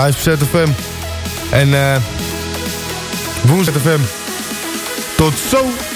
Live ZFM. En eh woensdag FM. Tot zo!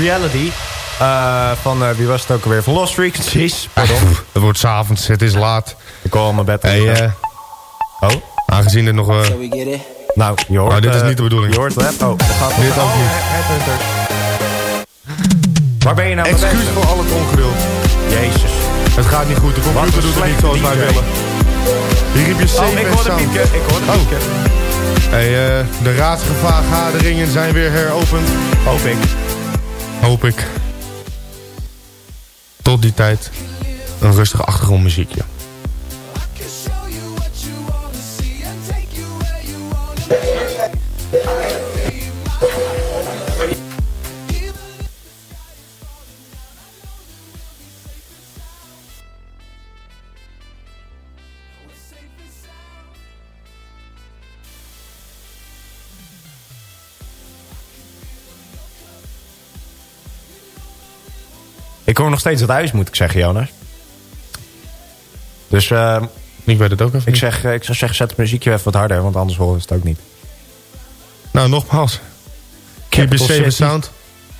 Reality. Eh, van, eh, wie was het ook alweer? Van Lost Frequencies. Pardon. Het wordt s'avonds, het is laat. Ik kom al mijn bed. Hey, eh, oh, aangezien er nog... eh, nou, je hoort... Nou, dit is niet de bedoeling. Je hoort het. Oh, dat gaat Dit ook oh, niet. Headhunters. Waar ben je nou mee excuus voor al het ongeduld. Jezus. Het gaat niet goed, de computer doet het niet zoals wij willen. Hier riep je Oh, safe ik en hoor het sound. piepje. Ik hoor het Oh. piepje. Hey, eh, de raadsvergaderingen zijn weer heropend. Hoop ik. Hoop ik. Tot die tijd een rustig achtergrondmuziekje. Ik hoor nog steeds het huis, moet ik zeggen, Jonas. Dus eh, Ik weet het ook even ik, niet. zeg, eh, ik zou zeggen, zet het muziekje even wat harder, want anders horen ze het ook niet. Nou, nogmaals. Keep City. sound.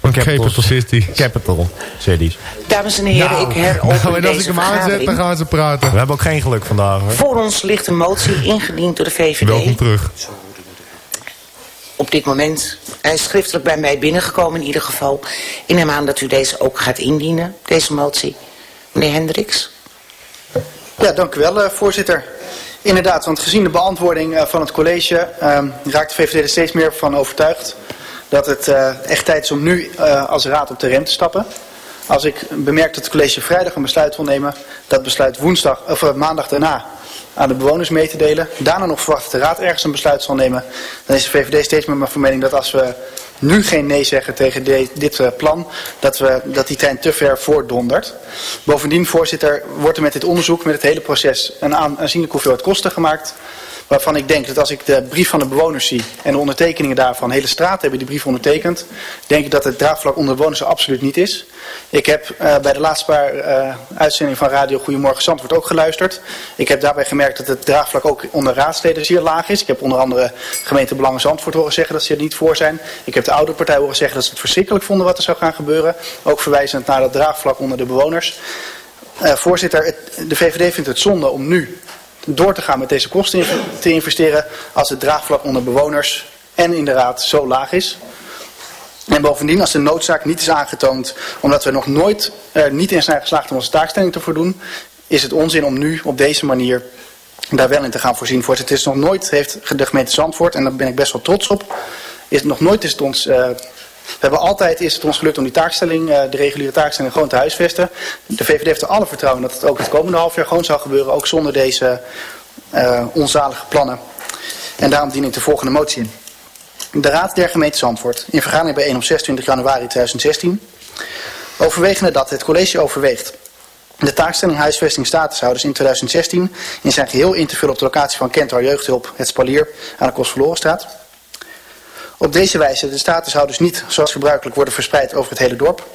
Van Capital Capital City. Capital Cities. Dames en heren, Nou, ik heropen Nou, en als ik hem aanzet, dan gaan ze praten. We hebben ook geen geluk vandaag, hoor. Voor ons ligt een motie ingediend door de VVD. Welkom terug. Dit moment. Is schriftelijk bij mij binnengekomen in ieder geval. Ik neem aan dat u deze ook gaat indienen, deze motie. Meneer Hendricks. Ja, dank u wel, eh, voorzitter. Inderdaad, want gezien de beantwoording eh, van het college ehm, raakt de VVD er steeds meer van overtuigd dat het eh, echt tijd is om nu eh, als raad op de rem te stappen. Als ik bemerk dat het college vrijdag een besluit wil nemen, dat besluit woensdag, of eh, maandag daarna aan de bewoners mee te delen, daarna nog verwacht de raad ergens een besluit zal nemen, dan is de VVD steeds meer van mening dat als we nu geen nee zeggen tegen dit eh, plan, dat, we, dat die trein te ver voordondert. Bovendien, voorzitter, wordt er met dit onderzoek, met het hele proces, een aan- aanzienlijke hoeveelheid kosten gemaakt. Waarvan ik denk dat als ik de brief van de bewoners zie en de ondertekeningen daarvan, hele straat hebben die brief ondertekend, denk ik dat het draagvlak onder de bewoners er absoluut niet is. Ik heb eh, bij de laatste paar eh, uitzendingen van Radio Goedemorgen Zandvoort ook geluisterd. Ik heb daarbij gemerkt dat het draagvlak ook onder raadsleden zeer laag is. Ik heb onder andere gemeente Belangen Zandvoort horen zeggen dat ze er niet voor zijn. Ik heb de oude partij horen zeggen dat ze het verschrikkelijk vonden wat er zou gaan gebeuren. Ook verwijzend naar dat draagvlak onder de bewoners. Eh, voorzitter, de VVD vindt het zonde om nu door te gaan met deze kosten te investeren als het draagvlak onder bewoners en in de raad zo laag is. En bovendien, als de noodzaak niet is aangetoond, omdat we nog nooit er niet in zijn geslaagd om onze taakstelling te voldoen, is het onzin om nu op deze manier daar wel in te gaan voorzien. Voor het is nog nooit, heeft de gemeente Zandvoort, en daar ben ik best wel trots op, is het nog nooit is het ons... Uh, we hebben altijd is het ons gelukt om die taakstelling, uh, de reguliere taakstelling, gewoon te huisvesten. De VVD heeft er alle vertrouwen dat het ook het komende half jaar gewoon zal gebeuren, ook zonder deze uh, onzalige plannen. En daarom dien ik de volgende motie in. De Raad der Gemeente Zandvoort, in vergadering bij 1 op 26 januari 2016, overwegende dat het college overweegt de taakstelling huisvesting statushouders in 2016 in zijn geheel in te vullen op de locatie van Kentar Jeugdhulp, het Spalier, aan de Kostverlorenstraat. Op deze wijze de statushouders niet, zoals gebruikelijk, worden verspreid over het hele dorp.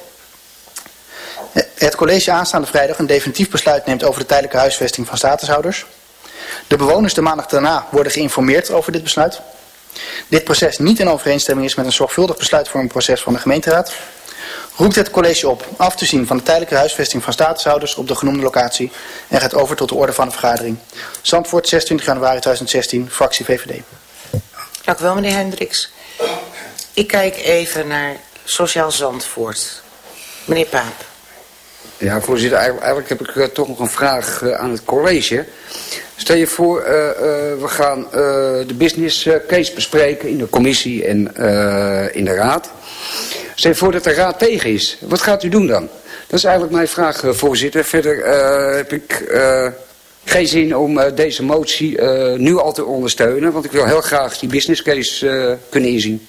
Het college aanstaande vrijdag een definitief besluit neemt over de tijdelijke huisvesting van statushouders. De bewoners de maandag daarna worden geïnformeerd over dit besluit. Dit proces niet in overeenstemming is met een zorgvuldig besluitvormingproces van de gemeenteraad roept het college op af te zien van de tijdelijke huisvesting van statushouders op de genoemde locatie en gaat over tot de orde van de vergadering. Zandvoort, 26 januari 2016, fractie VVD. Dank u wel, meneer Hendricks. Ik kijk even naar Sociaal Zandvoort. Meneer Paap. Ja, voorzitter, eigenlijk heb ik uh, toch nog een vraag uh, aan het college. Stel je voor, uh, we gaan de business case bespreken in de commissie en in de raad. Stel je voor dat de raad tegen is. Wat gaat u doen dan? Dat is eigenlijk mijn vraag, voorzitter. Verder heb ik geen zin om deze motie nu al te ondersteunen. Want ik wil heel graag die business case kunnen inzien.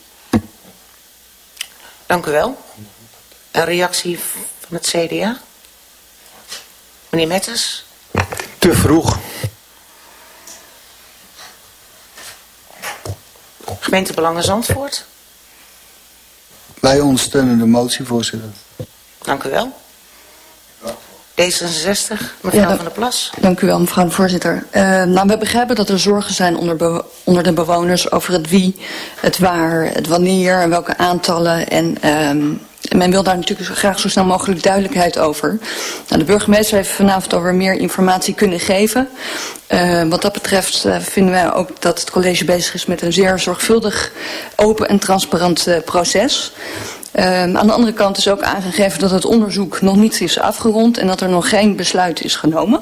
Dank u wel. Een reactie van het CDA? Meneer Metters? Te vroeg. Gemeentebelangen Zandvoort? Wij ondersteunen de motie, voorzitter. Dank u wel. D66, mevrouw ja, van der Plas. Dank u wel, mevrouw de voorzitter. Uh, nou, we begrijpen dat er zorgen zijn onder, onder de bewoners over het wie, het waar, het wanneer en welke aantallen. En um, men wil daar natuurlijk graag zo snel mogelijk duidelijkheid over. Nou, de burgemeester heeft vanavond over meer informatie kunnen geven. Uh, wat dat betreft uh, vinden wij ook dat het college bezig is met een zeer zorgvuldig, open en transparant proces. Um, aan de andere kant is ook aangegeven dat het onderzoek nog niet is afgerond en dat er nog geen besluit is genomen.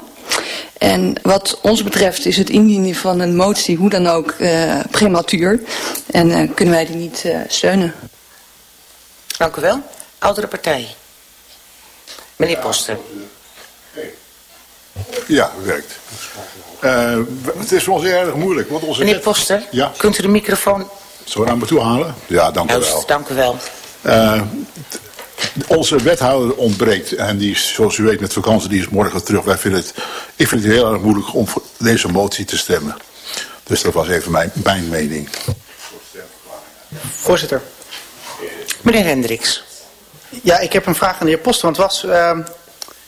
En wat ons betreft is het indienen van een motie hoe dan ook uh, prematuur en uh, kunnen wij die niet uh, steunen. Dank u wel. Oudere partij. Meneer Poster. Ja, werkt. Uh, het is voor ons erg moeilijk. Want onze Meneer Poster, ja? kunt u de microfoon... Zo naar me toe halen? Ja, dank u wel. Dank u wel. Uh, onze wethouder ontbreekt. En die is, zoals u weet, met vakantie, die is morgen terug. Wij vinden het, ik vind het heel erg moeilijk om voor deze motie te stemmen. Dus dat was even mijn, mijn mening. Voorzitter. Meneer Hendricks. Ja, ik heb een vraag aan de heer Poster. Want was uh,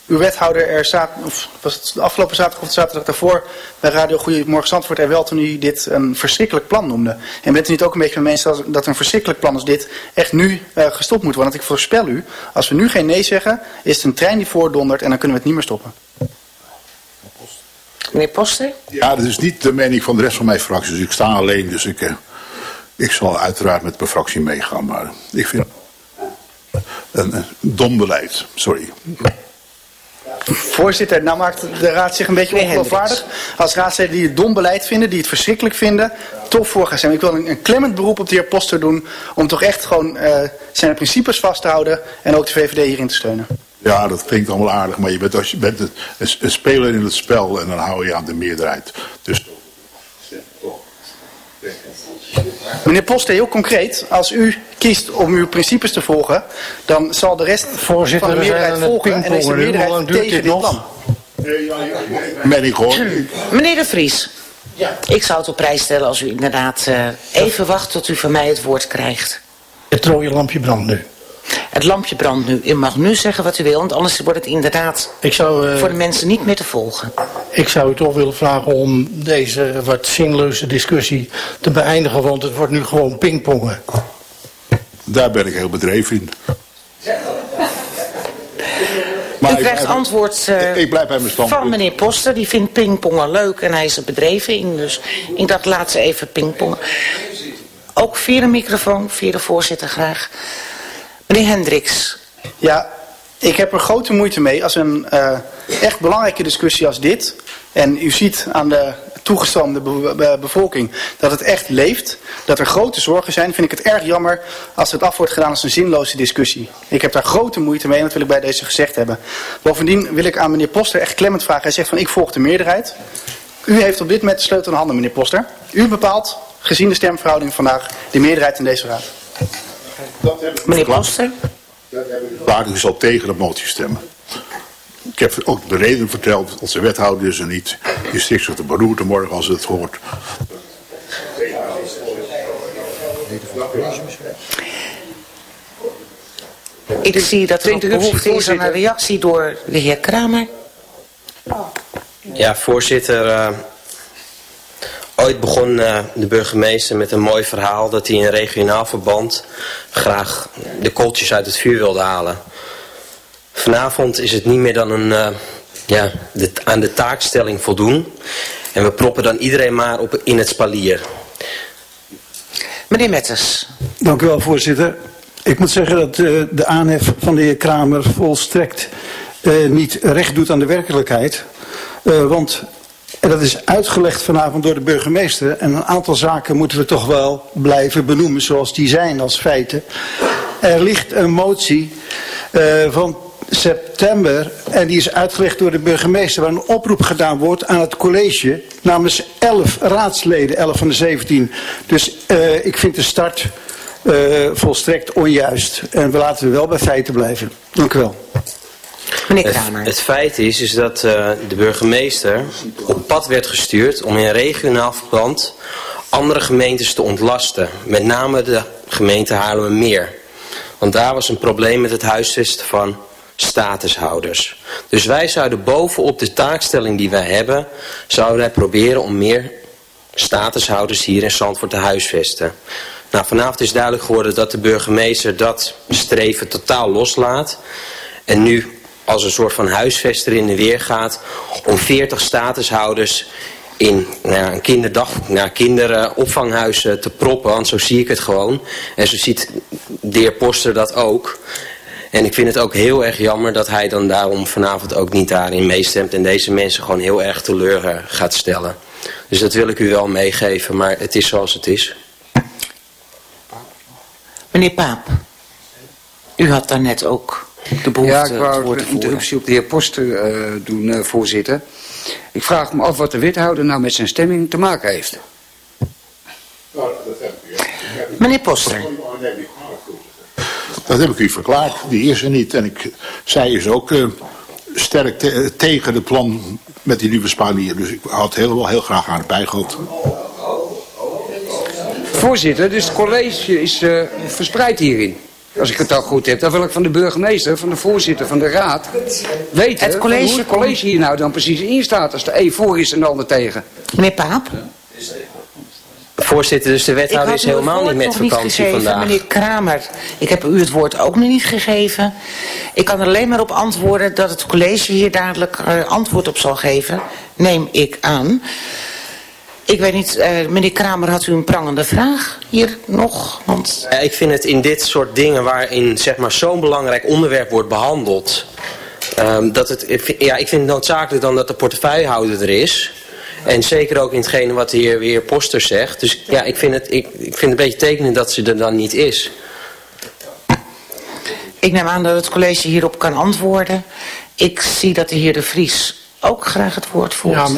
uw wethouder er zaterdag, of was het de afgelopen zaterdag of de zaterdag daarvoor bij Radio Goedemorgen Zandvoort er wel toen u dit een verschrikkelijk plan noemde? En bent u niet ook een beetje met mensen dat een verschrikkelijk plan als dit echt nu uh, gestopt moet worden? Want ik voorspel u, als we nu geen nee zeggen, is het een trein die voordondert en dan kunnen we het niet meer stoppen. Meneer Poster? Ja, dat is niet de mening van de rest van mijn fractie. Dus ik sta alleen, dus ik, uh, ik zal uiteraard met mijn fractie meegaan. Maar ik vind een, een dom beleid. Sorry. Voorzitter, nou maakt de raad zich een beetje ongeloofwaardig. Als raadsleden die het dom beleid vinden, die het verschrikkelijk vinden, toch voor gaan stemmen. Ik wil een, een klemmend beroep op de heer Poster doen om toch echt gewoon uh, zijn principes vast te houden en ook de VVD hierin te steunen. Ja, dat klinkt allemaal aardig, maar je bent, als je bent een, een speler in het spel en dan hou je aan de meerderheid. Dus Meneer Poster, heel concreet, als u kiest om uw principes te volgen, dan zal de rest Voorzitter, van de meerderheid volgen en is de meerderheid tegen dit, dit plan. Ben ik hoor. Meneer de Vries, ja. ik zou het op prijs stellen als u inderdaad uh, even wacht tot u van mij het woord krijgt. Het rode lampje brandt nu. Het lampje brandt nu. U mag nu zeggen wat u wil, want anders wordt het inderdaad ik zou, uh, voor de mensen niet meer te volgen. Ik zou u toch willen vragen om deze wat zinloze discussie te beëindigen, want het wordt nu gewoon pingpongen. Daar ben ik heel bedreven in. Maar U krijgt antwoord uh, ik blijf bij mijn standpunt. van meneer Poster. Die vindt pingpongen leuk en hij is er bedreven in. Dus ik dacht, laat ze even pingpongen. Ook via de microfoon, via de voorzitter graag. Meneer Hendricks. Ja, ik heb er grote moeite mee als een uh, echt belangrijke discussie als dit. En u ziet aan de toegestroomde be bevolking dat het echt leeft. Dat er grote zorgen zijn. Vind ik het erg jammer als het af wordt gedaan als een zinloze discussie. Ik heb daar grote moeite mee en dat wil ik bij deze gezegd hebben. Bovendien wil ik aan meneer Poster echt klemmend vragen. Hij zegt van ik volg de meerderheid. U heeft op dit moment de sleutel in handen meneer Poster. U bepaalt gezien de stemverhouding vandaag de meerderheid in deze raad. Meneer Poster. Waar u zal tegen de motie stemmen. Ik heb ook de reden verteld, onze wethouder is er niet. Die stikt zich de beroerte morgen als het hoort. Ik zie dat er een behoefte is aan een reactie door de heer Kramer. Ja, voorzitter. Uh, ooit begon uh, de burgemeester met een mooi verhaal dat hij in regionaal verband graag de kooltjes uit het vuur wilde halen. Vanavond is het niet meer dan een, uh, ja, de, aan de taakstelling voldoen. En we proppen dan iedereen maar op, in het spalier. Meneer Metters. Dank u wel, voorzitter. Ik moet zeggen dat uh, de aanhef van de heer Kramer volstrekt uh, niet recht doet aan de werkelijkheid. Uh, want, en dat is uitgelegd vanavond door de burgemeester, en een aantal zaken moeten we toch wel blijven benoemen zoals die zijn als feiten. Er ligt een motie van september en die is uitgelegd door de burgemeester waar een oproep gedaan wordt aan het college namens 11 raadsleden, 11 van de 17. Dus uh, ik vind de start uh, volstrekt onjuist en we laten we wel bij feiten blijven. Dank u wel. Meneer Kramer. Het, het feit is, is dat uh, de burgemeester op pad werd gestuurd om in regionaal verband andere gemeentes te ontlasten. Met name de gemeente Haarlemmermeer. Want daar was een probleem met het huisvesten van statushouders. Dus wij zouden bovenop de taakstelling die wij hebben, zouden wij proberen om meer statushouders hier in Zandvoort te huisvesten. Nou, vanavond is duidelijk geworden dat de burgemeester dat streven totaal loslaat. En nu als een soort van huisvester in de weer gaat om 40 statushouders in nou een kinderdag, nou, kinderopvanghuizen te proppen. Want zo zie ik het gewoon. En zo ziet de heer Poster dat ook. En ik vind het ook heel erg jammer dat hij dan daarom vanavond ook niet daarin meestemt. En deze mensen gewoon heel erg teleur eh, gaat stellen. Dus dat wil ik u wel meegeven, maar het is zoals het is. Meneer Paap, u had daarnet ook de behoefte Ja, ik wou een interruptie op de heer Poster uh, doen, uh, voorzitter. Ik vraag me af wat de wethouder nou met zijn stemming te maken heeft. Meneer Poster. Dat heb ik u verklaard. Die is er niet. En ik, zij is ook uh, sterk te, tegen het plan met die nieuwe spanier. Dus ik had heel, heel graag aan het bijgehad. Voorzitter, dus het college is uh, verspreid hierin. Als ik het al goed heb, dan wil ik van de burgemeester, van de voorzitter van de raad weten het college, hoe het college hier nou dan precies in staat. Als de een voor is en de ander tegen. Meneer Paap? Voorzitter, dus de wethouder is helemaal niet met vakantie niet gegeven, vandaag. Meneer Kramer, ik heb u het woord ook nog niet gegeven. Ik kan er alleen maar op antwoorden dat het college hier dadelijk uh, antwoord op zal geven. Neem ik aan. Ik weet niet, uh, meneer Kramer, had u een prangende vraag hier nog? Want... Ja, ik vind het in dit soort dingen waarin zeg maar, zo'n belangrijk onderwerp wordt behandeld... Um, dat het, ja, ik vind het noodzakelijk dan dat de portefeuillehouder er is... En zeker ook in hetgene wat de heer, heer Poster zegt. Dus ja, ik vind, het, ik, ik vind het een beetje tekenend dat ze er dan niet is. Ik neem aan dat het college hierop kan antwoorden. Ik zie dat de heer De Vries ook graag het woord voert. Ja,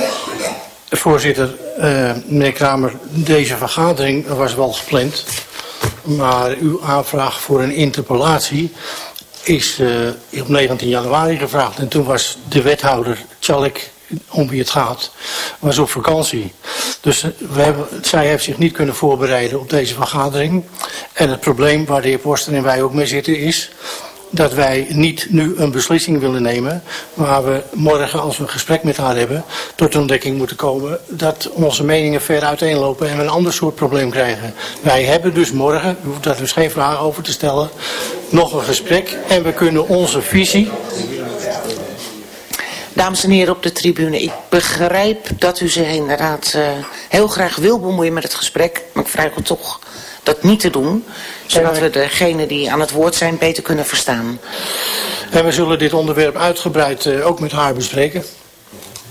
voorzitter, uh, meneer Kramer, deze vergadering was wel gepland. Maar uw aanvraag voor een interpellatie is uh, op 19 januari gevraagd. En toen was de wethouder Tjallik om wie het gaat, was op vakantie. Dus we hebben, zij heeft zich niet kunnen voorbereiden op deze vergadering. En het probleem waar de heer Poster en wij ook mee zitten is dat wij niet nu een beslissing willen nemen, maar we morgen als we een gesprek met haar hebben, tot de ontdekking moeten komen dat onze meningen ver uiteenlopen en we een ander soort probleem krijgen. Wij hebben dus morgen, u hoeft daar dus geen vraag over te stellen, nog een gesprek en we kunnen onze visie Dames en heren op de tribune, ik begrijp dat u zich inderdaad uh, heel graag wil bemoeien met het gesprek. Maar ik vraag u toch dat niet te doen, zodat we degenen die aan het woord zijn beter kunnen verstaan. En we zullen dit onderwerp uitgebreid uh, ook met haar bespreken.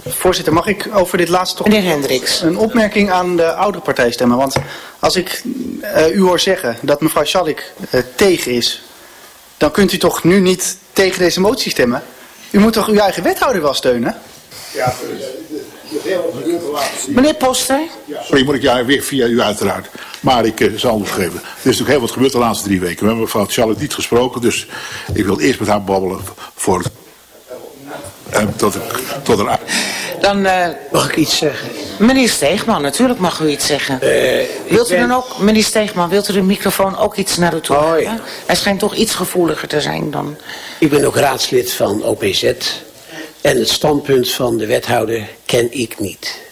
Voorzitter, mag ik over dit laatste toch Meneer Hendricks. een opmerking aan de oudere partij stemmen? Want als ik uh, u hoor zeggen dat mevrouw Schalik uh, tegen is, dan kunt u toch nu niet tegen deze motie stemmen? U moet toch uw eigen wethouder wel steunen? Ja, Meneer Poster? Sorry, moet ik jou weer via u uiteraard. Maar ik uh, zal nog geven. Er is natuurlijk heel wat gebeurd de laatste drie weken. We hebben mevrouw Charlotte niet gesproken, dus ik wil eerst met haar babbelen voor uh, tot, ik, tot een... Dan, uh, mag ik iets zeggen? Meneer Steegman, natuurlijk mag u iets zeggen. wilt u ben... dan ook, meneer Steegman, wilt u de microfoon ook iets naar u toe oh, ja. Hij schijnt toch iets gevoeliger te zijn dan... Ik ben ook raadslid van OPZ. En het standpunt van de wethouder ken ik niet.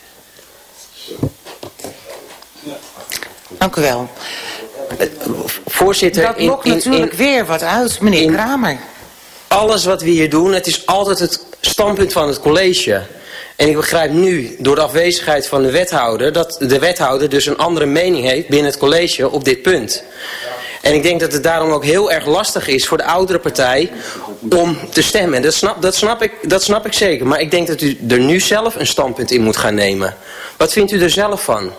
Dank u wel. Voorzitter... Dat lokt natuurlijk in, weer wat uit, meneer Kramer. Alles wat we hier doen, het is altijd het standpunt van het college. En ik begrijp nu, door de afwezigheid van de wethouder... dat de wethouder dus een andere mening heeft binnen het college op dit punt. En ik denk dat het daarom ook heel erg lastig is voor de oudere partij om te stemmen. Dat snap, dat, snap ik, dat snap ik zeker. Maar ik denk dat u er nu zelf een standpunt in moet gaan nemen. Wat vindt u er zelf van?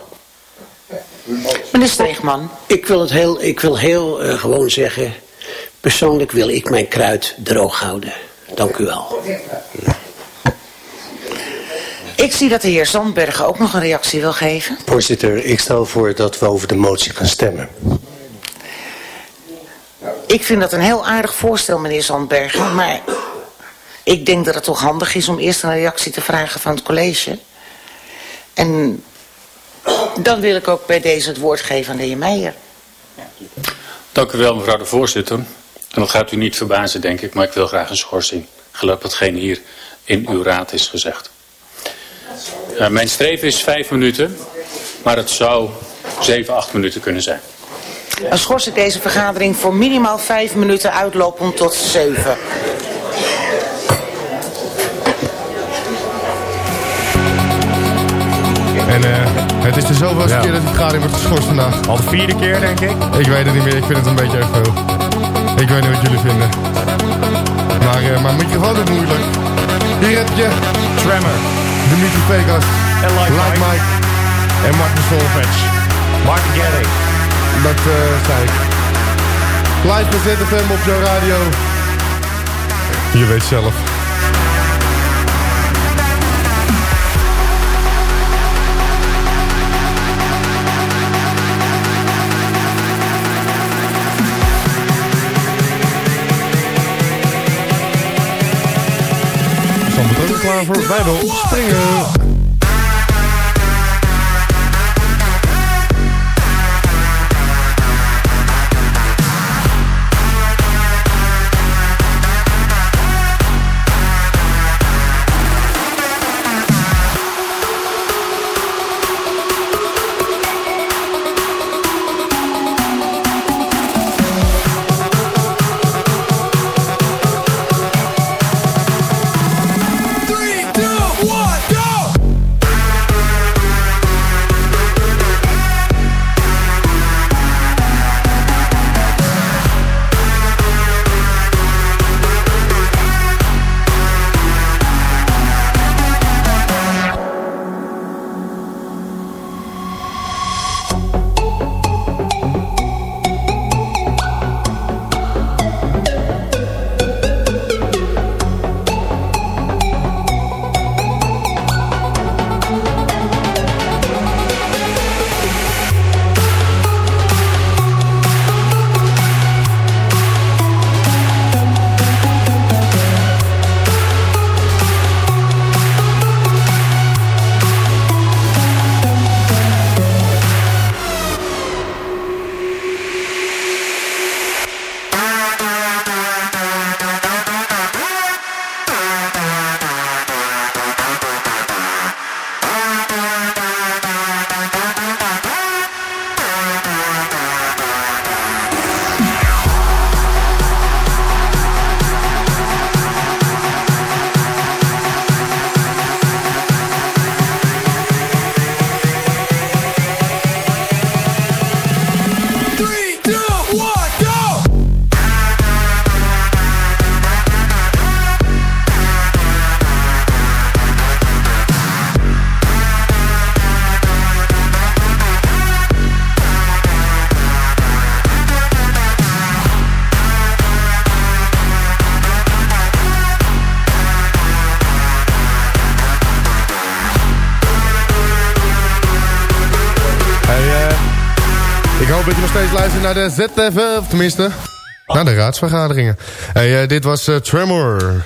Meneer Steegman. Ik wil het heel, ik wil heel uh, gewoon zeggen... persoonlijk wil ik mijn kruid droog houden. Dank u wel. Ik zie dat de heer Zandbergen ook nog een reactie wil geven. Voorzitter, ik stel voor dat we over de motie gaan stemmen. Ik vind dat een heel aardig voorstel, meneer Zandbergen. Maar ik denk dat het toch handig is om eerst een reactie te vragen van het college. En dan wil ik ook bij deze het woord geven aan de heer Meijer. Dank u wel, mevrouw de voorzitter. En dat gaat u niet verbazen, denk ik, maar ik wil graag een schorsing. Gelukkig hetgeen hier in uw raad is gezegd. Mijn streven is vijf minuten, maar het zou zeven, acht minuten kunnen zijn. Dan schors ik deze vergadering voor minimaal vijf minuten uitlopend tot zeven. En uh, het is de zoveelste ja. keer dat die vergadering wordt geschorst vandaag. Al de vierde keer, denk ik. Ik weet het niet meer, ik vind het een beetje erg veel. Ik weet niet wat jullie vinden. Maar uh, mijn microfoon is moeilijk. Hier heb je... Tremor. Dimitri Vegas. En Like, like Mike. Mike. En Martin Solveig. Martin Gerring. Dat zei ik. Live bij ZFM op jouw radio. Je weet zelf. Sander ook klaar voor Bijbel springen. Luistert naar de of tenminste, naar de raadsvergaderingen. Hey, uh, dit was uh, Tremor.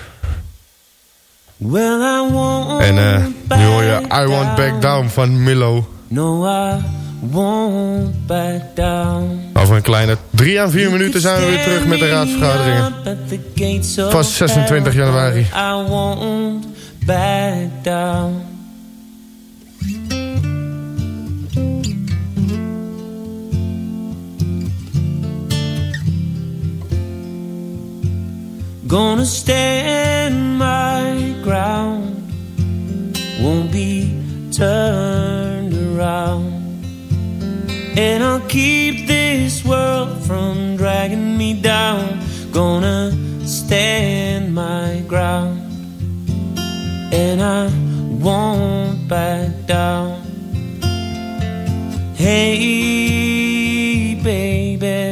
Well, I won't en uh, nu hoor je I Won't Back Down van Milo. No, I won't back down. Over een kleine 3 à 4 minuten zijn we weer terug met de raadsvergaderingen. Van 26 januari. I won't back down. Gonna stand my ground, won't be turned around. And I'll keep this world from dragging me down. Gonna stand my ground, and I won't back down. Hey, baby.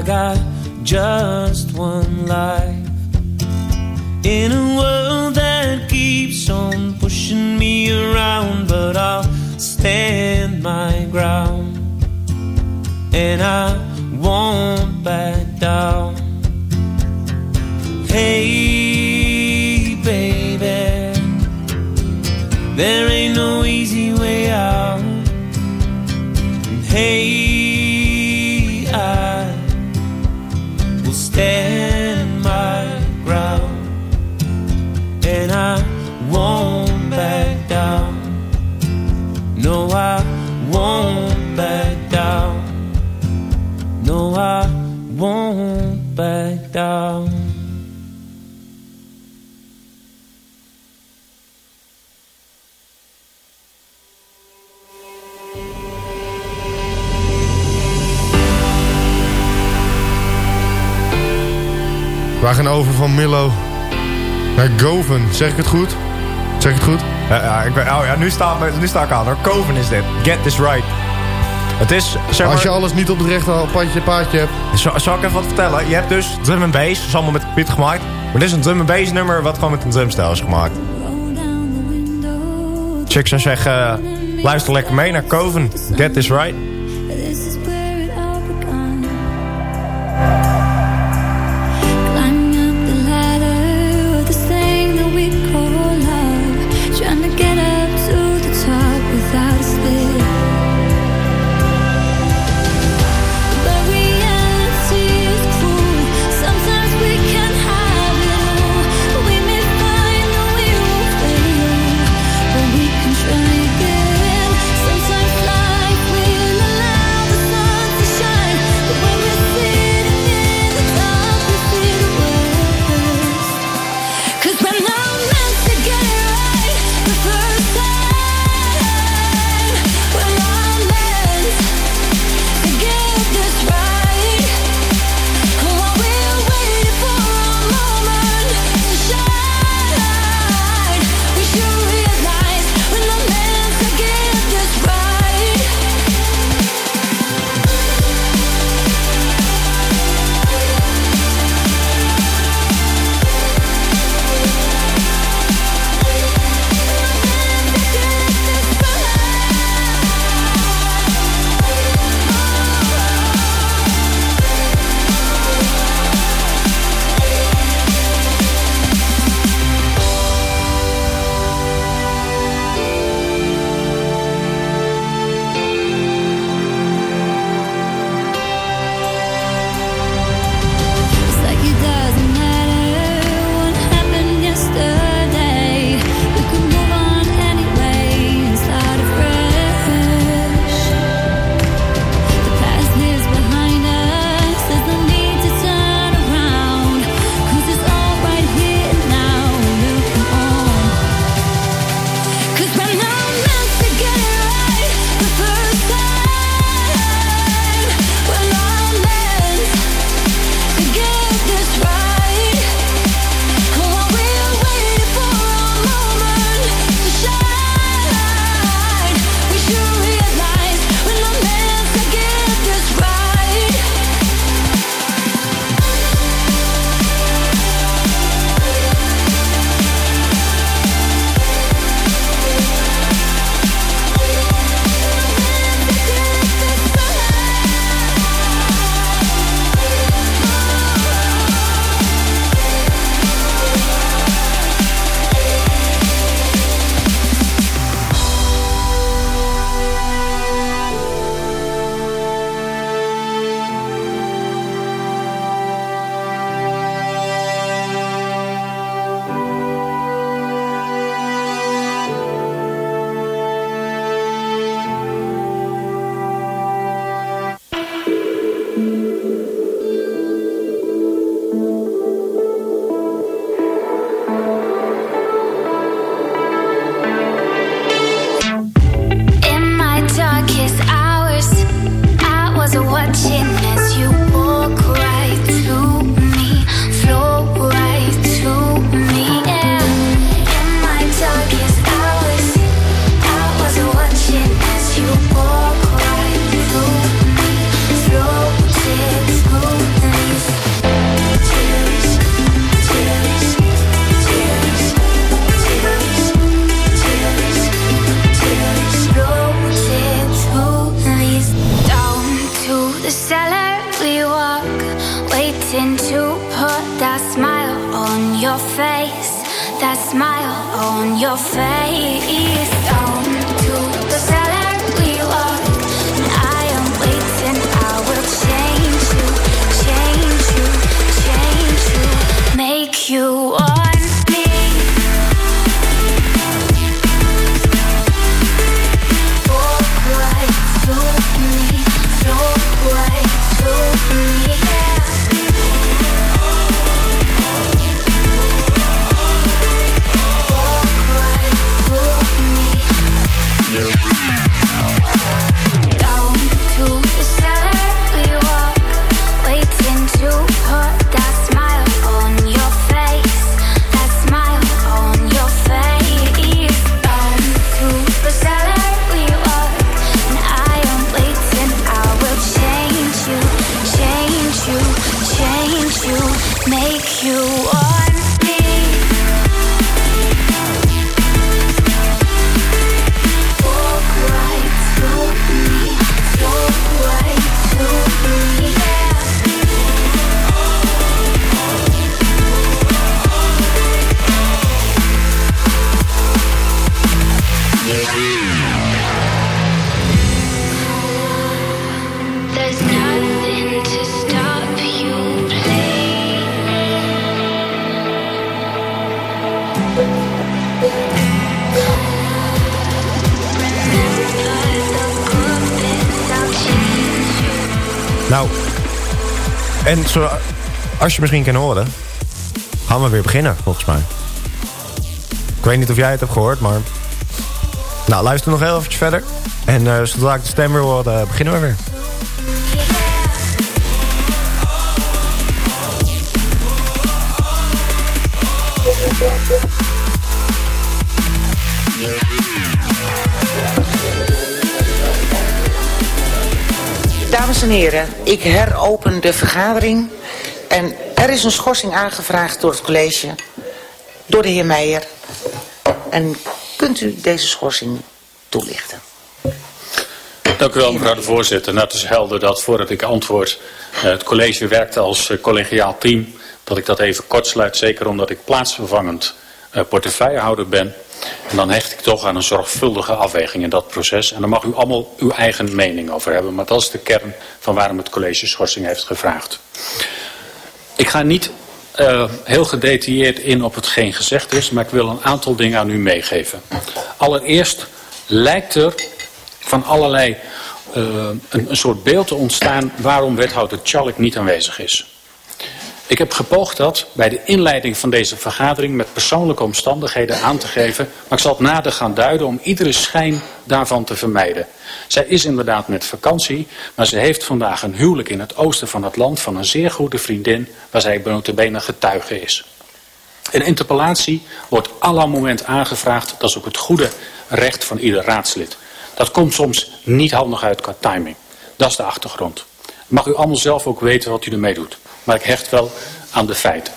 I got just one life in a world that keeps on pushing me around, but I'll stand my ground and I won't back down. Hey, baby, there ain't no easy way out. Hey, van Milo naar Goven. Zeg ik het goed? Zeg ik het goed? Ja, ja, ik ben, oh ja nu, sta, nu sta ik aan hoor. Coven is dit. Get this right. Het is, zeg maar, Als je alles niet op het rechte padje, paadje hebt. Zal, zal ik even wat vertellen? Je hebt dus drum and bass. Dat is allemaal met computer gemaakt. Maar dit is een drum and bass nummer wat gewoon met een drumstijl is gemaakt. Ik zou zeggen, luister lekker mee naar Coven. Get this right. Als je misschien kan horen, gaan we weer beginnen, volgens mij. Ik weet niet of jij het hebt gehoord, maar... Nou, luister nog heel eventjes verder. En eh, zodra ik de stem weer hoor, eh, beginnen we weer. Dames en heren, ik heropen de vergadering. En er is een schorsing aangevraagd door het college. Door de heer Meijer. En kunt u deze schorsing toelichten? Dank u wel, mevrouw de voorzitter. Nou, het is helder dat voordat ik antwoord, eh, het college werkt als eh, collegiaal team. Dat ik dat even kort sluit, zeker omdat ik plaatsvervangend eh, portefeuillehouder ben. En dan hecht ik toch aan een zorgvuldige afweging in dat proces. En daar mag u allemaal uw eigen mening over hebben. Maar dat is de kern van waarom het college schorsing heeft gevraagd. Ik ga niet eh, heel gedetailleerd in op hetgeen gezegd is, maar ik wil een aantal dingen aan u meegeven. Allereerst lijkt er van allerlei eh, een, een soort beeld te ontstaan waarom wethouder Tjallik niet aanwezig is. Ik heb gepoogd dat bij de inleiding van deze vergadering met persoonlijke omstandigheden aan te geven, maar ik zal het nader gaan duiden om iedere schijn daarvan te vermijden. Zij is inderdaad met vakantie, maar ze heeft vandaag een huwelijk in het oosten van het land van een zeer goede vriendin, waar zij bene getuige is. Een interpellatie wordt la moment aangevraagd, dat is ook het goede recht van ieder raadslid. Dat komt soms niet handig uit qua timing. Dat is de achtergrond. Mag u allemaal zelf ook weten wat u ermee doet. Maar ik hecht wel aan de feiten.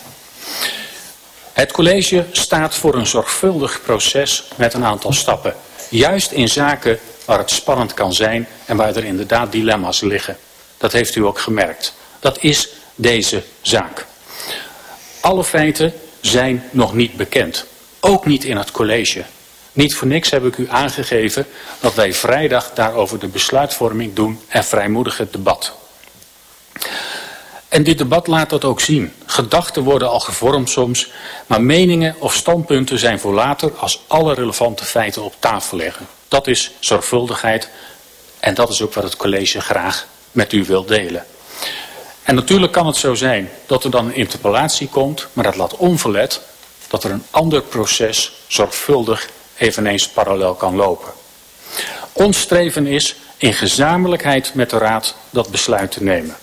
Het college staat voor een zorgvuldig proces met een aantal stappen. Juist in zaken waar het spannend kan zijn en waar er inderdaad dilemma's liggen. Dat heeft u ook gemerkt. Dat is deze zaak. Alle feiten zijn nog niet bekend. Ook niet in het college. Niet voor niks heb ik u aangegeven dat wij vrijdag daarover de besluitvorming doen en vrijmoedig het debat. En dit debat laat dat ook zien. Gedachten worden al gevormd soms, maar meningen of standpunten zijn voor later als alle relevante feiten op tafel liggen. Dat is zorgvuldigheid en dat is ook wat het college graag met u wil delen. En natuurlijk kan het zo zijn dat er dan een interpellatie komt, maar dat laat onverlet dat er een ander proces zorgvuldig eveneens parallel kan lopen. Ons streven is in gezamenlijkheid met de Raad dat besluit te nemen.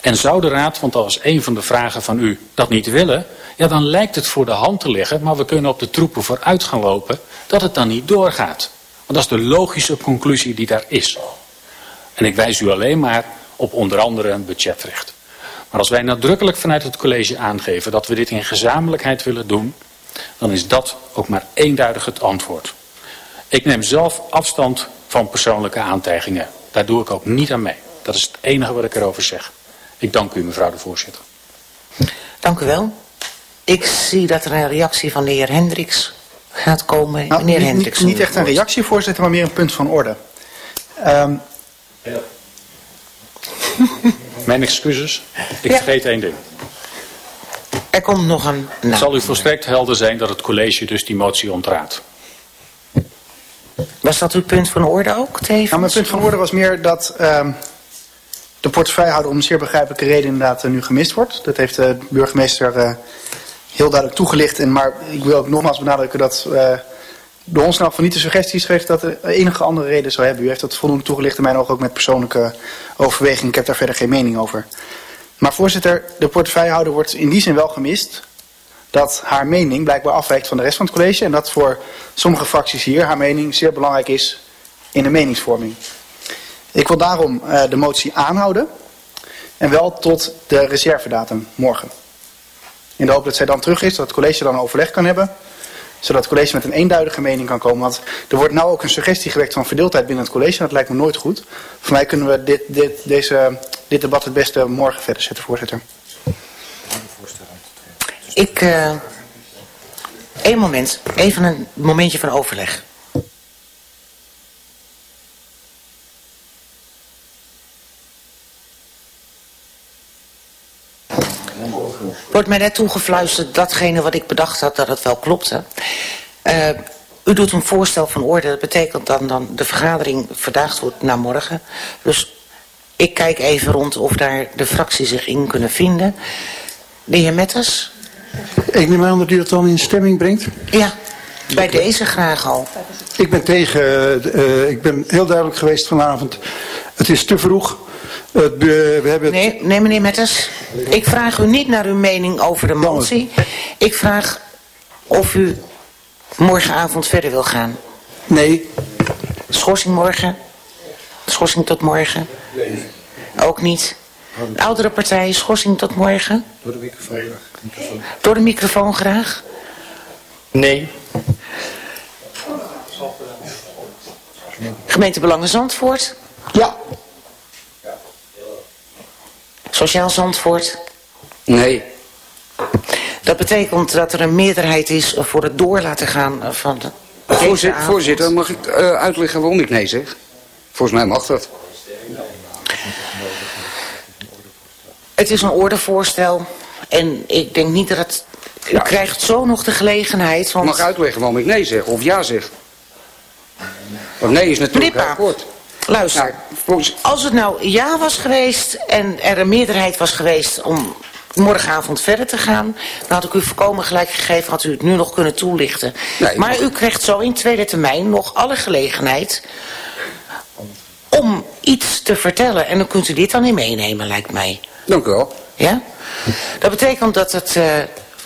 En zou de Raad, want dat was een van de vragen van u, dat niet willen, ja dan lijkt het voor de hand te liggen, maar we kunnen op de troepen vooruit gaan lopen, dat het dan niet doorgaat. Want dat is de logische conclusie die daar is. En ik wijs u alleen maar op onder andere een budgetrecht. Maar als wij nadrukkelijk vanuit het college aangeven dat we dit in gezamenlijkheid willen doen, dan is dat ook maar eenduidig het antwoord. Ik neem zelf afstand van persoonlijke aantijgingen. Daar doe ik ook niet aan mee. Dat is het enige wat ik erover zeg. Ik dank u, mevrouw de voorzitter. Dank u wel. Ik zie dat er een reactie van de heer Hendricks gaat komen. Nou, Meneer niet, Hendricks. niet, niet echt een reactie, voorzitter, maar meer een punt van orde. Ehm, Mijn excuses. Ik Ja. vergeet één ding. Er komt nog een Het zal u volstrekt helder zijn dat het college dus die motie ontraadt. Was dat uw punt van orde ook, tevens? nou, mijn punt van orde was meer dat ehm, de portefeuillehouder om een zeer begrijpelijke reden inderdaad eh, nu gemist wordt. Dat heeft de burgemeester eh, heel duidelijk toegelicht. En, maar ik wil ook nogmaals benadrukken dat eh door ons nou van niet de suggestie is geweest dat er enige andere reden zou hebben. U heeft dat voldoende toegelicht in mijn ogen ook met persoonlijke overweging. Ik heb daar verder geen mening over. Maar voorzitter, de portefeuillehouder wordt in die zin wel gemist dat haar mening blijkbaar afwijkt van de rest van het college. En dat voor sommige fracties hier haar mening zeer belangrijk is in de meningsvorming. Ik wil daarom eh, de motie aanhouden. En wel tot de reservedatum morgen. In de hoop dat zij dan terug is, dat het college dan overleg kan hebben. Zodat het college met een eenduidige mening kan komen. Want er wordt nou ook een suggestie gewekt van verdeeldheid binnen het college. En dat lijkt me nooit goed. Voor mij kunnen we dit, dit, deze, dit debat het beste morgen verder zetten, voorzitter. Ik, één moment, even een momentje van overleg. Wordt mij net toegefluisterd datgene wat ik bedacht had, dat het wel klopte. Eh, u doet een voorstel van orde, dat betekent dan dan de vergadering verdaagd wordt naar morgen. Dus ik kijk even rond of daar de fracties zich in kunnen vinden. De heer Metters? Ik neem aan dat u dat dan in stemming brengt. Ja, bij deze graag al. Ik ben tegen, eh, ik ben heel duidelijk geweest vanavond. Het is te vroeg. Be- we hebben het- Nee, nee, meneer Metters. Ik vraag u niet naar uw mening over de motie. Ik vraag of u morgenavond verder wil gaan. Nee. Schorsing morgen? Schorsing tot morgen? Nee. Ook niet. De oudere partij, schorsing tot morgen? Door de microfoon. microfoon. Door de microfoon graag? Nee. Gemeente Belangen Zandvoort? Ja. Sociaal Zandvoort? Nee. Dat betekent dat er een meerderheid is voor het door laten gaan van de, Voorzitter, mag ik eh, uitleggen waarom ik nee zeg? Volgens mij mag dat. Het is een ordevoorstel en ik denk niet dat het... U krijgt zo nog de gelegenheid, want... Mag uitleggen waarom ik nee zeg of ja zeg? Want nee is natuurlijk heel kort. Luister, als het nou ja was geweest en er een meerderheid was geweest om morgenavond verder te gaan, dan had ik u voorkomen gelijk gegeven, had u het nu nog kunnen toelichten. Nee, maar u krijgt zo in tweede termijn nog alle gelegenheid om iets te vertellen. En dan kunt u dit dan in meenemen, lijkt mij. Dank u wel. Ja? Dat betekent dat het eh,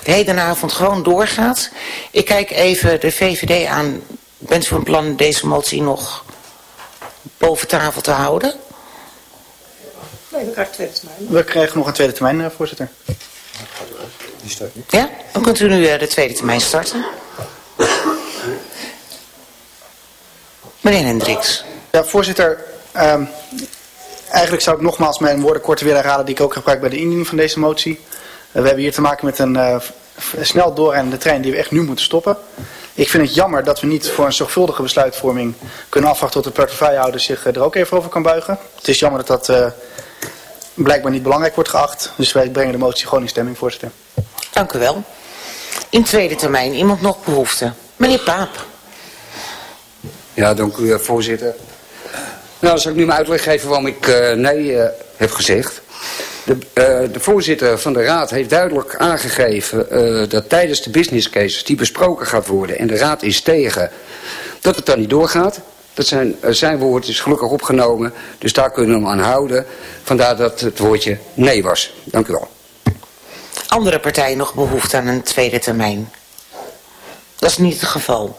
hedenavond gewoon doorgaat. Ik kijk even de VVD aan. Bent u van plan deze motie nog boven tafel te houden? Nee, we krijgen tweede termijn. We krijgen nog een tweede termijn, eh, voorzitter. Ja? Dan kunt u nu eh, de tweede termijn starten. Meneer Hendricks. Ja, voorzitter. ehm, eigenlijk zou ik nogmaals mijn woorden kort willen herhalen die ik ook gebruik bij de indiening van deze motie. Eh, we hebben hier te maken met een eh, f- snel doorrijdende trein die we echt nu moeten stoppen. Ik vind het jammer dat we niet voor een zorgvuldige besluitvorming kunnen afwachten tot de portefeuillehouder zich eh, er ook even over kan buigen. Het is jammer dat dat eh, blijkbaar niet belangrijk wordt geacht. Dus wij brengen de motie gewoon in stemming, voorzitter. Dank u wel. In tweede termijn, iemand nog behoefte? Meneer Paap. Ja, dank u, eh, voorzitter. Nou, dan zal ik nu mijn uitleg geven waarom ik eh, nee eh, heb gezegd. De, eh, de voorzitter van de raad heeft duidelijk aangegeven eh, dat tijdens de business cases die besproken gaat worden en de raad is tegen, dat het dan niet doorgaat. Dat zijn, eh, zijn woord is gelukkig opgenomen, dus daar kunnen we hem aan houden. Vandaar dat het woordje nee was. Dank u wel. Andere partijen nog behoefte aan een tweede termijn? Dat is niet het geval.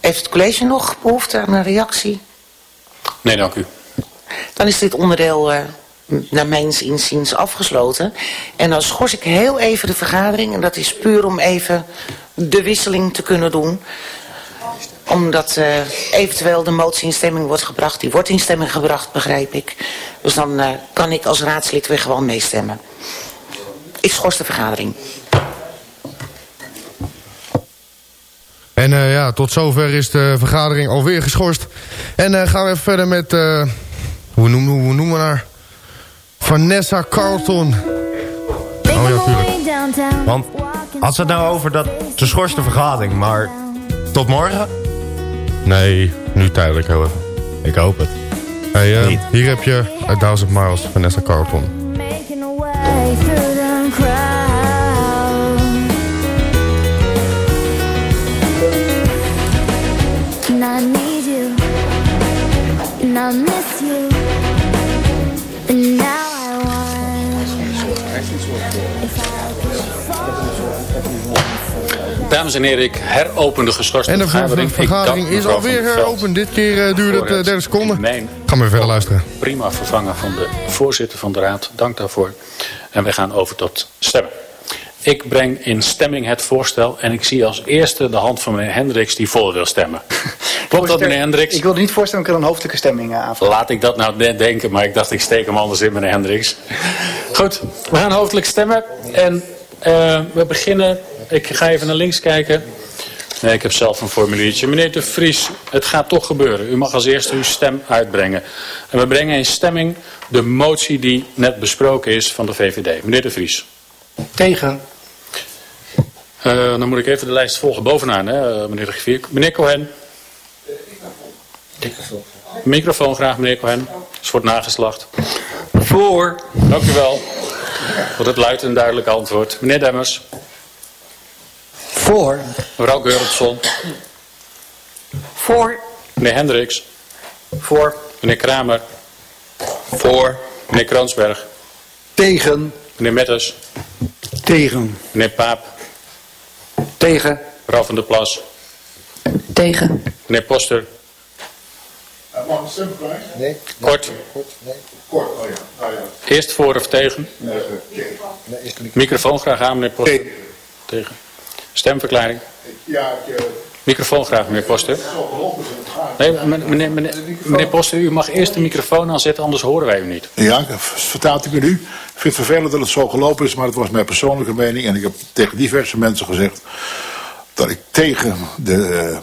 Heeft het college nog behoefte aan een reactie? Nee, dank u. Dan is dit onderdeel eh, naar mijns inziens afgesloten. En dan schors ik heel even de vergadering. En dat is puur om even de wisseling te kunnen doen. Omdat eh, eventueel de motie in stemming wordt gebracht. Die wordt in stemming gebracht, begrijp ik. Dus dan eh, kan ik als raadslid weer gewoon meestemmen. Ik schors de vergadering. En eh, ja, tot zover is de vergadering alweer geschorst. En gaan we even verder met... hoe, noemen, hoe noemen we haar? Vanessa Carlton. Oh ja, tuurlijk. Want had ze het nou over dat ze schorst de vergadering, maar tot morgen? Nee, nu tijdelijk heel even. Ik hoop het. Hey, eh, hier heb je A Thousand Miles, Vanessa Carlton. Dames en heren, ik heropen de geschorste En de ver- vergadering. Vergadering is alweer heropend. Dit keer eh, duurde het eh, 30 seconden. Gaan we verder luisteren. prima vervangen van de voorzitter van de raad. Dank daarvoor. En wij gaan over tot stemmen. Ik breng in stemming het voorstel en ik zie als eerste de hand van meneer Hendricks die voor wil stemmen. Klopt dat meneer Hendricks? Ik wilde niet voorstellen, ik wil een hoofdelijke stemming eh, aanvragen. Laat ik dat nou de- denken, maar ik dacht ik steek hem anders in, meneer Hendricks. Goed, we gaan hoofdelijk stemmen. En eh, we beginnen, ik ga even naar links kijken. Nee, ik heb zelf een formuliertje. Meneer De Vries, het gaat toch gebeuren. U mag als eerste uw stem uitbrengen. En we brengen in stemming de motie die net besproken is van de VVD. Meneer De Vries. Tegen. Eh, dan moet ik even de lijst volgen bovenaan, hè, eh, meneer de Griffier. Meneer Cohen. Microfoon graag, meneer Cohen. Dus wordt nageslacht. Voor. Dank u wel. Voor het luid en duidelijk antwoord. Meneer Demmers. Voor. Mevrouw Geurtson. Voor. Meneer Hendricks. Voor. Meneer Kramer. Voor. Meneer Kroonsberg. Tegen. Meneer Metters. Tegen. Meneer Paap. Tegen. Mevrouw van der Plas. Tegen. Meneer Poster. Mag kwijt? Nee. Kort. Nee. Kort, oh ja. Nou ja. Eerst voor of tegen? Nee, tegen. Nee, niet. Microfoon graag aan, meneer Poster. Tegen. Stemverklaring. Ja, ik... eh, Microfoon graag, meneer Poster. zo gelopen zijn het gaan. Nee, meneer, meneer, meneer, Poster, u mag eerst de microfoon aanzetten, anders horen wij u niet. Ja, vertaalt ik me nu. Ik vind het vervelend dat het zo gelopen is, maar het was mijn persoonlijke mening. En ik heb tegen diverse mensen gezegd dat ik tegen de, eh,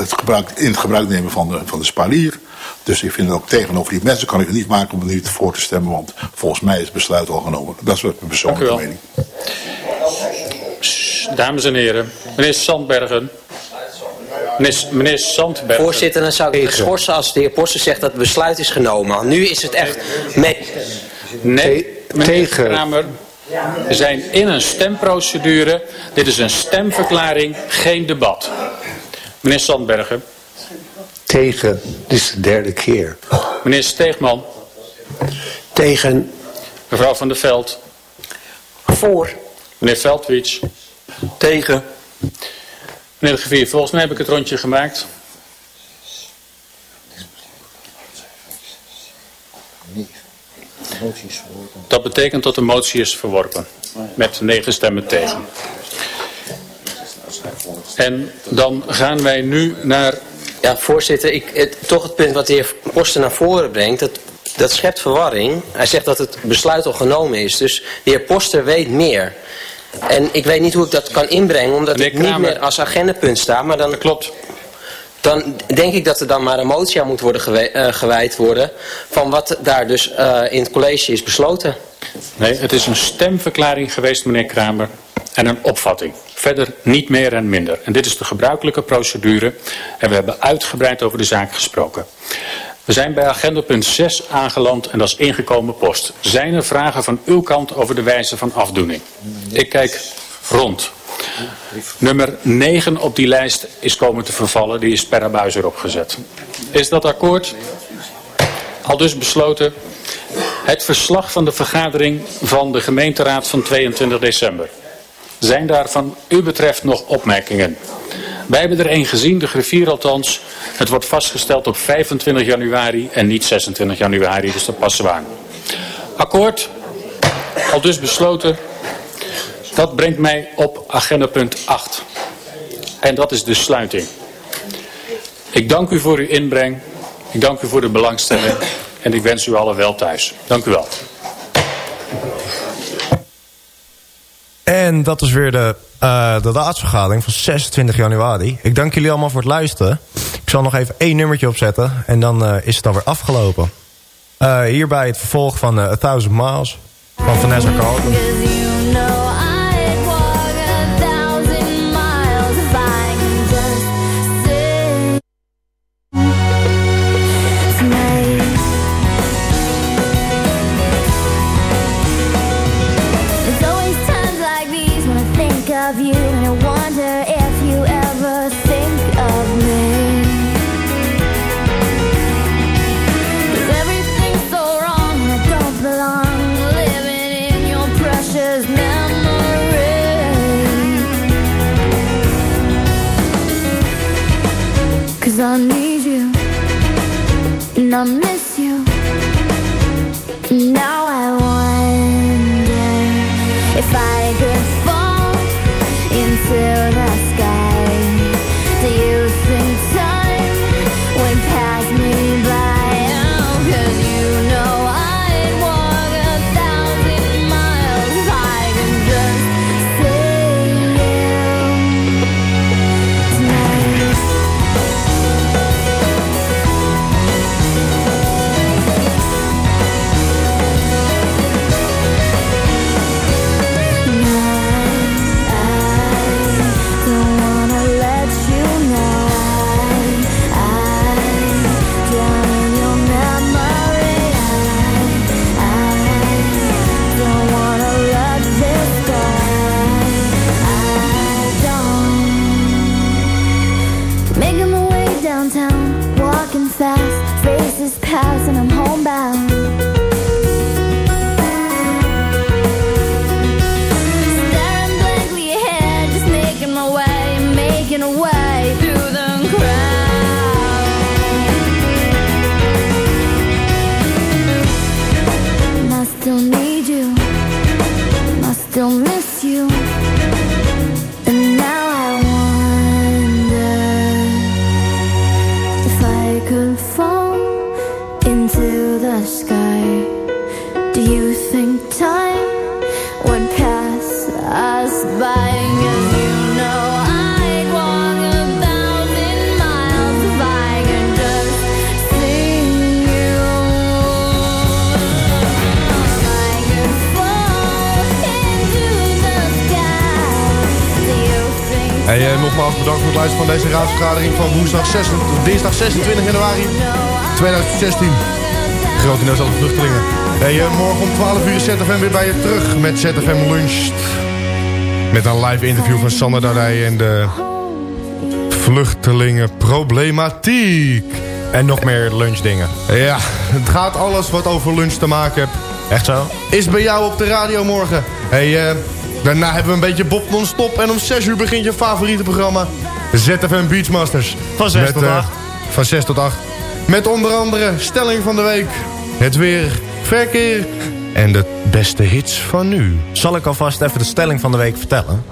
het gebruik, in het gebruik nemen van de, van de spalier. Dus ik vind het ook tegenover die mensen kan ik het niet maken om er niet voor te stemmen. Want volgens mij is het besluit al genomen. Dat is mijn persoonlijke mening. Dames en heren, meneer Sandbergen. Meneer, meneer Sandbergen. Voorzitter, dan zou ik het schorsen als de heer Poster zegt dat het besluit is genomen. Nu is het echt... Met... Nee, meneer Kramer. We zijn in een stemprocedure. Dit is een stemverklaring, geen debat. Meneer Sandbergen. Tegen. Dit is de derde keer. Meneer Steegman. Tegen. Mevrouw van der Veld. Voor. Meneer Veldwits. Tegen. Meneer de Gevier, volgens mij heb ik het rondje gemaakt. Moties verworpen. Dat betekent dat de motie is verworpen. Met negen stemmen tegen. En dan gaan wij nu naar... Ja, voorzitter, ik, het, toch het punt wat de heer Poster naar voren brengt, dat, dat schept verwarring. Hij zegt dat het besluit al genomen is, dus de heer Poster weet meer. En ik weet niet hoe ik dat kan inbrengen, omdat het niet meer als agendapunt staat. Maar dan, klopt. Dan denk ik dat er dan maar een motie aan moet worden eh, gewijd worden van wat daar dus eh, in het college is besloten. Nee, het is een stemverklaring geweest, meneer Kramer. En een opvatting. Verder niet meer en minder. En dit is de gebruikelijke procedure. En we hebben uitgebreid over de zaak gesproken. We zijn bij agendapunt 6 aangeland en dat is ingekomen post. Zijn er vragen van uw kant over de wijze van afdoening? Ik kijk rond. Nummer 9 op die lijst is komen te vervallen. Die is per abuis erop gezet. Is dat akkoord? Al dus besloten. Het verslag van de vergadering van de gemeenteraad van 22 december. Zijn daar van u betreft nog opmerkingen? Wij hebben er één gezien, de griffier althans. Het wordt vastgesteld op 25 januari en niet 26 januari, dus dat passen we aan. Akkoord? Al dus besloten. Dat brengt mij op agenda punt 8. En dat is de sluiting. Ik dank u voor uw inbreng. Ik dank u voor de belangstelling. En ik wens u allen wel thuis. Dank u wel. En dat is weer de eh, de raadsvergadering van 26 januari. Ik dank jullie allemaal voor het luisteren. Ik zal nog even één nummertje opzetten en dan eh, is het alweer afgelopen. Eh, hierbij het vervolg van A Thousand Miles van Vanessa Carlton. I miss you. Now bedankt voor het luisteren van deze raadsvergadering van woensdag 26, dinsdag 26 januari 2016. Grotendeels alle vluchtelingen. Hey, morgen om 12 uur ZFM weer bij je terug met ZFM Lunch. Met een live interview van Sander Dardij en de vluchtelingenproblematiek. En nog meer lunchdingen. Ja, het gaat alles wat over lunch te maken heeft. Echt zo? Is bij jou op de radio morgen. Hey, eh, daarna hebben we een beetje Bob non-stop. En om 6 uur begint je favoriete programma. ZFM Beachmasters. Van 6 Met, tot eh, 8. van 6 tot 8. Met onder andere stelling van de week. Het weer, verkeer en de beste hits van nu. Zal ik alvast even de stelling van de week vertellen?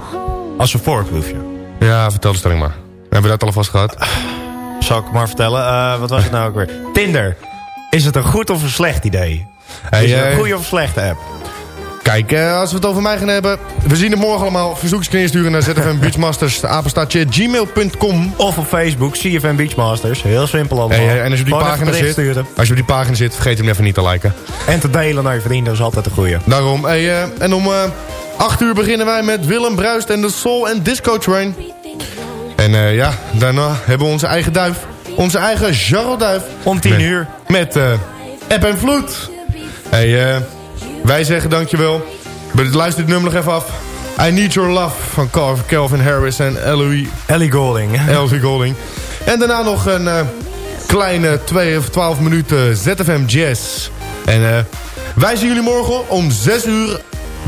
Als een voorproefje. Ja, vertel de stelling maar. Hebben we dat alvast gehad? Zal ik maar vertellen? Eh, wat was het nou ook weer? Tinder. Is het een goed of een slecht idee? Hey, is het eh, een goede of slechte app? Kijk, eh, als we het over mij gaan hebben... We zien het morgen allemaal. Verzoekjes kunnen insturen naar ZFM Beachmasters. apenstaartje gmail.com. Of op Facebook, CFM Beachmasters. Heel simpel allemaal. Hey, hey, en als je op die Gewoon pagina zit, sturen. als je op die pagina zit, vergeet hem even niet te liken. En te delen naar je vrienden is altijd een goeie. Daarom. Hey, eh, en om eh 8 uur beginnen wij met Willem Bruist en de Soul and Disco Train. En eh, ja, daarna hebben we onze eigen duif. Onze eigen Jarro Duif. Om 10 Met- uur. Met eh App en Vloed. Hey, eh, wij zeggen dankjewel. Luister dit nummer nog even af. I Need Your Love van Cal- Calvin Harris en Ellie, Ellie Golding. Golding. En daarna nog een eh, kleine 2 of 12 minuten ZFM Jazz. En eh, wij zien jullie morgen om 6 uur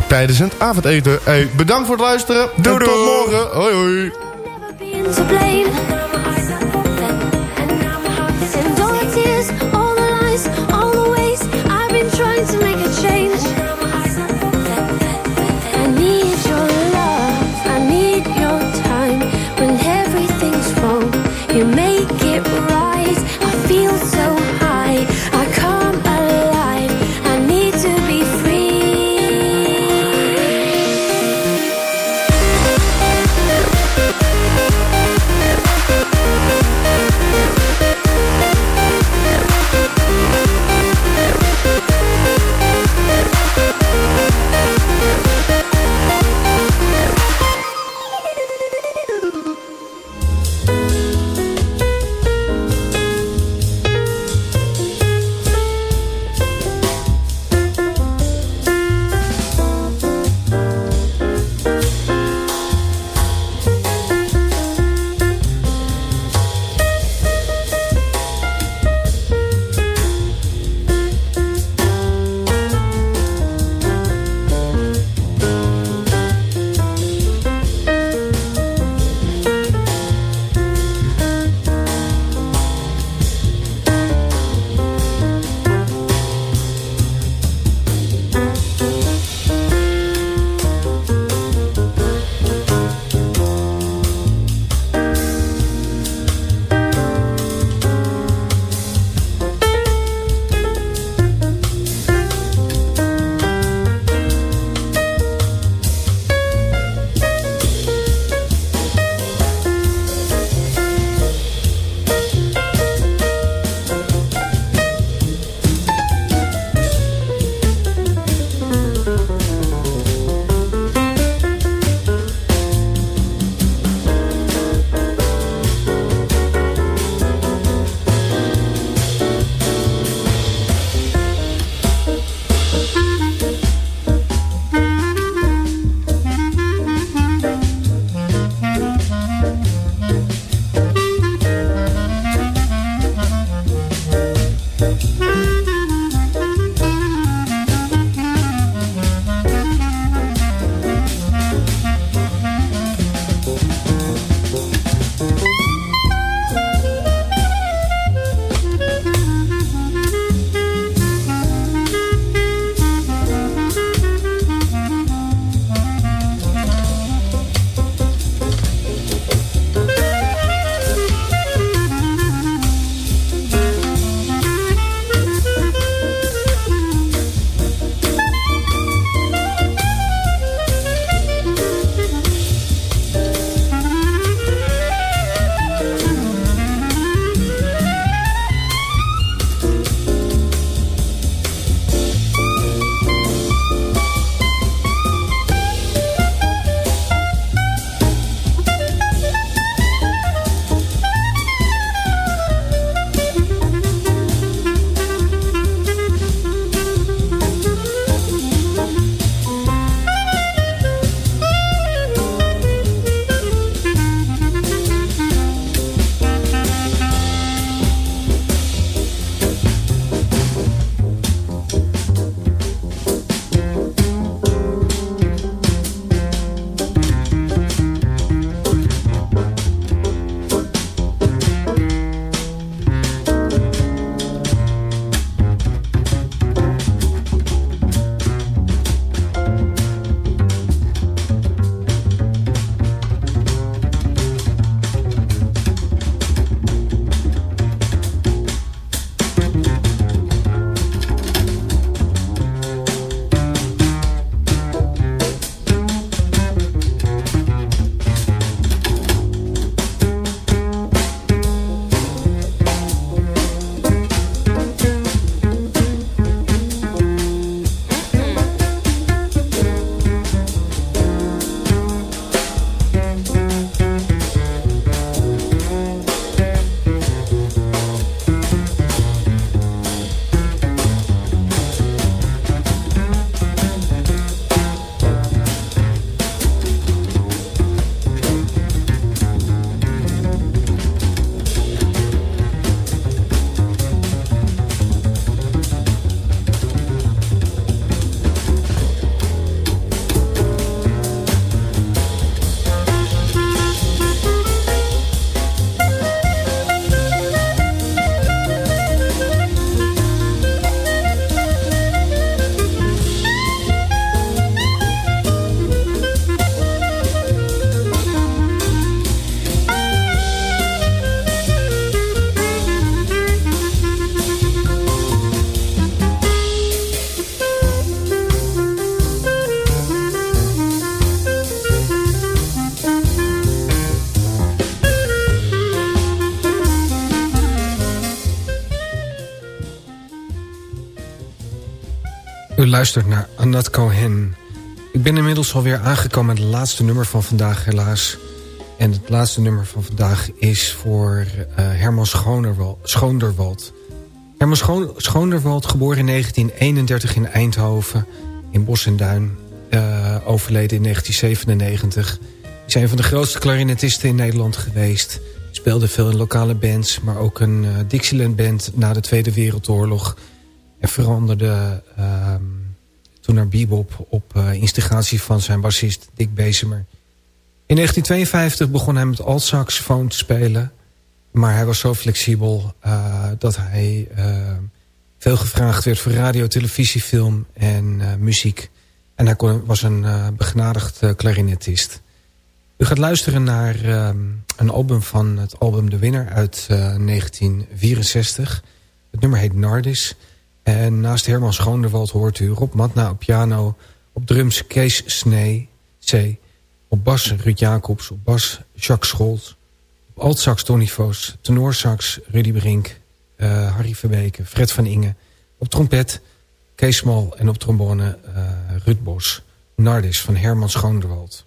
tijdens het avondeten. Hey, bedankt voor het luisteren. Doei, en tot morgen. Hoi hoi. U luistert naar Anat Cohen. Ik ben inmiddels alweer aangekomen met het laatste nummer van vandaag, helaas. En het laatste nummer van vandaag is voor uh, Herman Schoonderwald. Herman Schoon Schoonderwald, geboren in 1931 in Eindhoven, in Bos en Duin. Uh, overleden in 1997. Is een van de grootste klarinetisten in Nederland geweest. Speelde veel in lokale bands, maar ook een uh, Dixieland band na de Tweede Wereldoorlog... En veranderde uh, toen naar bebop op uh, instigatie van zijn bassist Dick Bezemer. In 1952 begon hij met alt-saxofoon te spelen. Maar hij was zo flexibel uh, dat hij veel gevraagd werd voor radio, televisie, film en muziek. En hij kon, was een begnadigd klarinetist. U gaat luisteren naar ehm, een album van het album De Winner uit 1964. Het nummer heet Nardis... En naast Herman Schoonderwald hoort u Rob Matna op piano... op drums Kees Snee, C... op bas Ruud Jacobs, op bas Jacques Scholz... op altsax Tony Voos, tenorsax Rudy Brink... Uh, Harry Verbeke, Fred van Inge... op trompet Kees Smal en op trombone uh, Ruud Bos... Nardis van Herman Schoonderwald.